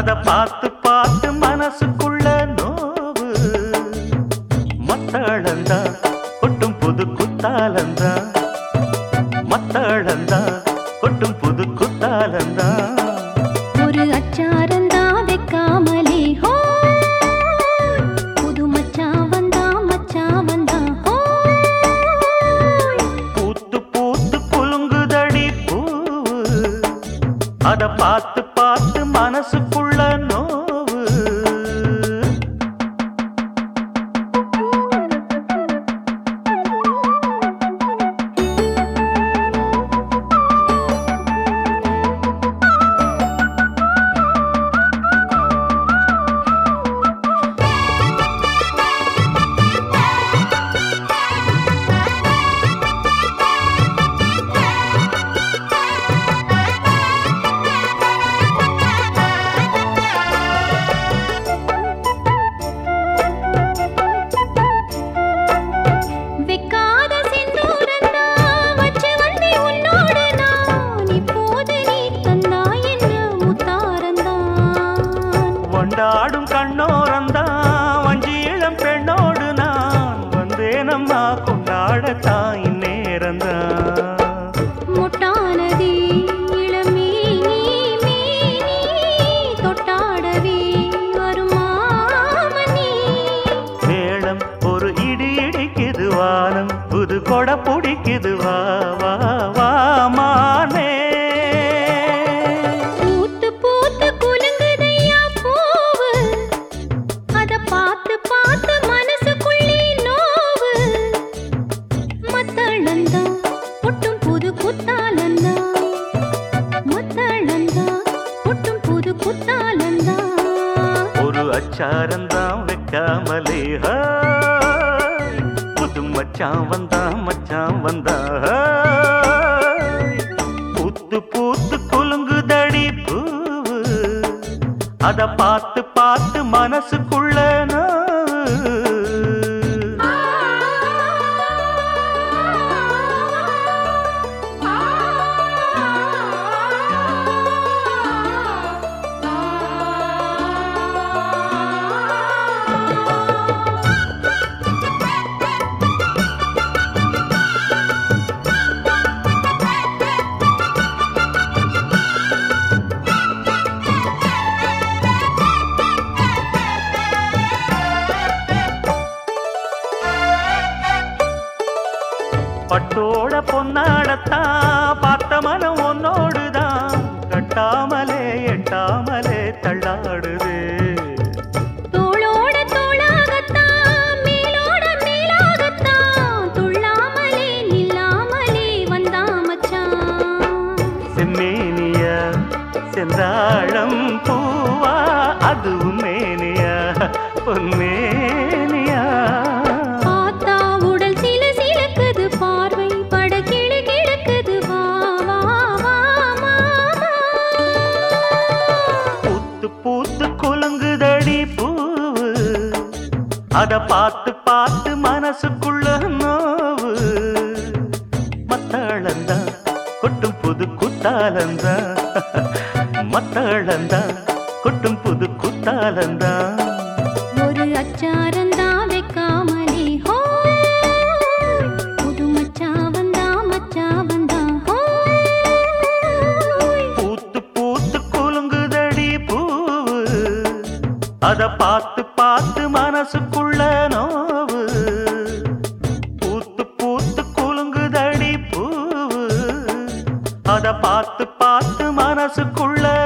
அத பார்த்து பார்த்து மனசுக்குள்ள நோவு. மத்தளந்தா கொட்டும் புது குத்தாலந்தா மத்தளந்தா கொட்டும் புது குத்தாலந்தா ஒரு அச்சாரந்தா வைக்காமலே ஹோ. புது மச்சான் வந்தா மச்சான் வந்தா பூத்து பூத்து குலுங்குதடி பூவு. அத பார்த்து மனசுக்குள்ள நோ கொண்டாடும் கண்ணோரந்தான் வஞ்சி இளம் பெண்ணோடு நான் வந்தேனம்மா கொண்டாடத்தான் இந்நேரந்தான் முட்டானதே இளமே நீ மேனி தொட்டாடவே வருமாமணி மேளம் ஒரு இடி இடிக்குது வானம் புது கொடை பிடிக்குது வா வா. ஒரு அச்சாரந்தான் வைக்காமலே புது மச்சான் வந்தா மச்சான் வந்தா ஹாய். பூத்து பூத்து குலுங்குதடி பூ அத பா பட்டோட பொன்னாடத்தான் பார்த்த மனம் உன்னோடுதான் கட்டாமலே எட்டாமலே தள்ளாடுது. செந்தாழம் பூவா அதுவும் மேனியா பொன்மேனியா அத பார்த்து பார்த்து மனசுக்குள்ள நோவு. மத்தாளந்தா கொட்டும் புது குத்தாலந்தா மத்தாளந்தா கொட்டும் புது குத்தாலந்தா அத பார்த்து பார்த்து மனசுக்குள்ள நோவு. பூத்து பூத்து குலுங்குதடி பூவு. அத பார்த்து பார்த்து மனசுக்குள்ள